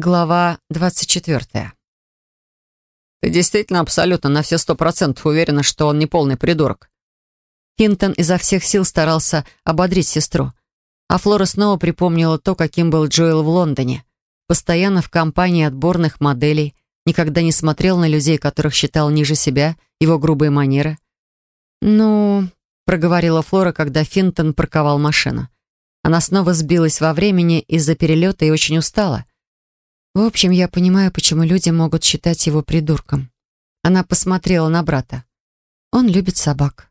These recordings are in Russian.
Глава 24. «Ты действительно абсолютно на все сто процентов уверена, что он не полный придурок?» Финтон изо всех сил старался ободрить сестру. А Флора снова припомнила то, каким был Джоэл в Лондоне. Постоянно в компании отборных моделей, никогда не смотрел на людей, которых считал ниже себя, его грубые манеры. «Ну...» — проговорила Флора, когда Финтон парковал машину. Она снова сбилась во времени из-за перелета и очень устала. В общем, я понимаю, почему люди могут считать его придурком. Она посмотрела на брата. Он любит собак.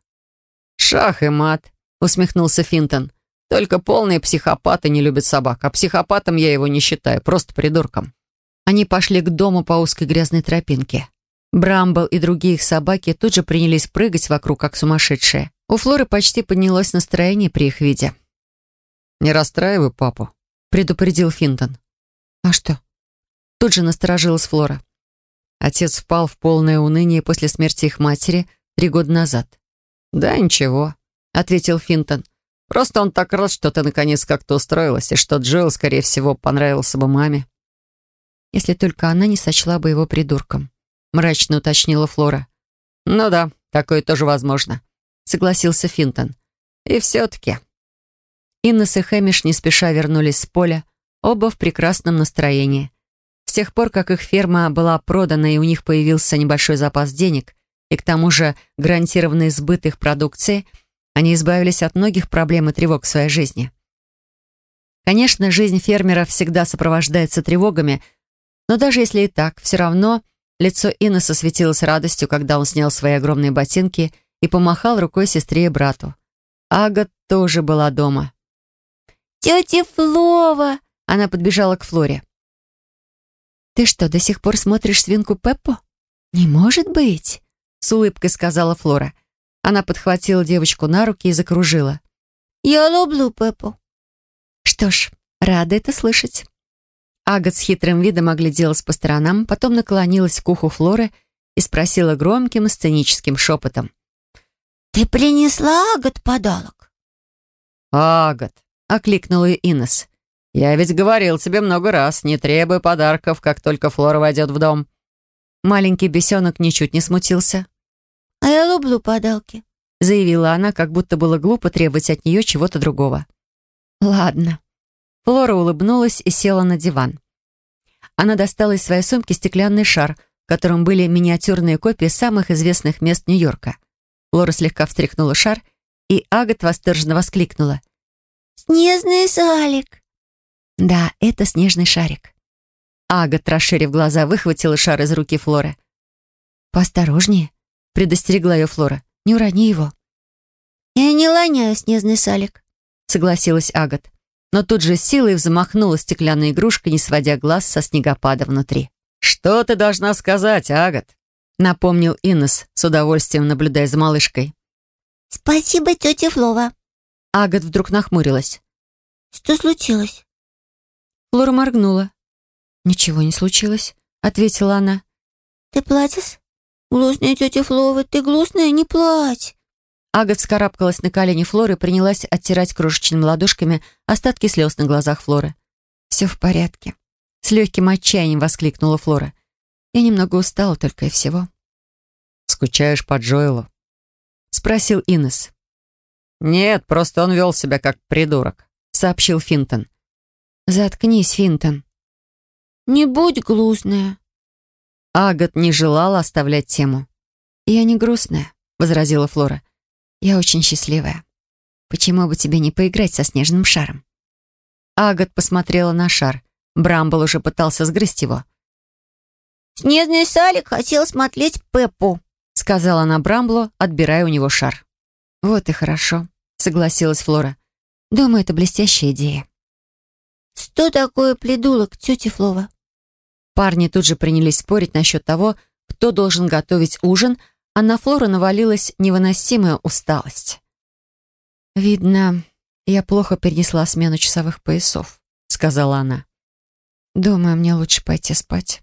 «Шах и мат», — усмехнулся Финтон. «Только полные психопаты не любят собак, а психопатом я его не считаю, просто придурком». Они пошли к дому по узкой грязной тропинке. Брамбл и другие их собаки тут же принялись прыгать вокруг, как сумасшедшие. У Флоры почти поднялось настроение при их виде. «Не расстраивай папу», — предупредил Финтон. «А что?» Тут же насторожилась Флора. Отец впал в полное уныние после смерти их матери три года назад. «Да ничего», — ответил Финтон. «Просто он так рад, что ты наконец как-то устроилась, и что Джилл, скорее всего, понравился бы маме». «Если только она не сочла бы его придурком», — мрачно уточнила Флора. «Ну да, такое тоже возможно», — согласился Финтон. «И все-таки...» Иннес и Хэмиш не спеша вернулись с поля, оба в прекрасном настроении. С тех пор, как их ферма была продана и у них появился небольшой запас денег, и к тому же гарантированный сбыт их продукции, они избавились от многих проблем и тревог в своей жизни. Конечно, жизнь фермера всегда сопровождается тревогами, но даже если и так, все равно лицо Иннеса светилось радостью, когда он снял свои огромные ботинки и помахал рукой сестре и брату. Ага тоже была дома. «Тетя Флова!» Она подбежала к Флоре. «Ты что, до сих пор смотришь свинку Пеппу?» «Не может быть!» — с улыбкой сказала Флора. Она подхватила девочку на руки и закружила. «Я люблю Пеппу». «Что ж, рада это слышать». Агат с хитрым видом огляделась по сторонам, потом наклонилась к уху Флоры и спросила громким сценическим шепотом. «Ты принесла Агат подарок?» «Агат», — окликнула ее Иннес. «Я ведь говорил тебе много раз, не требуй подарков, как только Флора войдет в дом». Маленький бесенок ничуть не смутился. «А я люблю подарки», — заявила она, как будто было глупо требовать от нее чего-то другого. «Ладно». Флора улыбнулась и села на диван. Она достала из своей сумки стеклянный шар, в котором были миниатюрные копии самых известных мест Нью-Йорка. Флора слегка встряхнула шар, и Агат восторженно воскликнула. «Снежный салик!» Да, это снежный шарик. Агат, расширив глаза, выхватила шар из руки Флоры. «Поосторожнее», — предостерегла ее Флора. «Не урони его». «Я не лоняю снежный салик», — согласилась Агат. Но тут же силой взмахнула стеклянной игрушкой, не сводя глаз со снегопада внутри. «Что ты должна сказать, Агат?» — напомнил Иннес, с удовольствием наблюдая за малышкой. «Спасибо, тетя Флова». Агат вдруг нахмурилась. «Что случилось?» Флора моргнула. «Ничего не случилось», — ответила она. «Ты плачешь? Глусная тетя Флова, ты глусная, не плачь!» Агат вскарабкалась на колени Флоры и принялась оттирать крошечными ладошками остатки слез на глазах Флоры. «Все в порядке», — с легким отчаянием воскликнула Флора. «Я немного устала только и всего». «Скучаешь по Джоэлу?» — спросил Инес. «Нет, просто он вел себя как придурок», — сообщил Финтон. «Заткнись, Финтон». «Не будь грустная». Агат не желала оставлять тему. «Я не грустная», — возразила Флора. «Я очень счастливая. Почему бы тебе не поиграть со снежным шаром?» Агат посмотрела на шар. Брамбл уже пытался сгрызть его. «Снежный салик хотел смотреть Пеппу», — сказала она Брамблу, отбирая у него шар. «Вот и хорошо», — согласилась Флора. «Думаю, это блестящая идея». «Что такое пледулок, тетя Флова?» Парни тут же принялись спорить насчет того, кто должен готовить ужин, а на Флору навалилась невыносимая усталость. «Видно, я плохо перенесла смену часовых поясов», — сказала она. «Думаю, мне лучше пойти спать».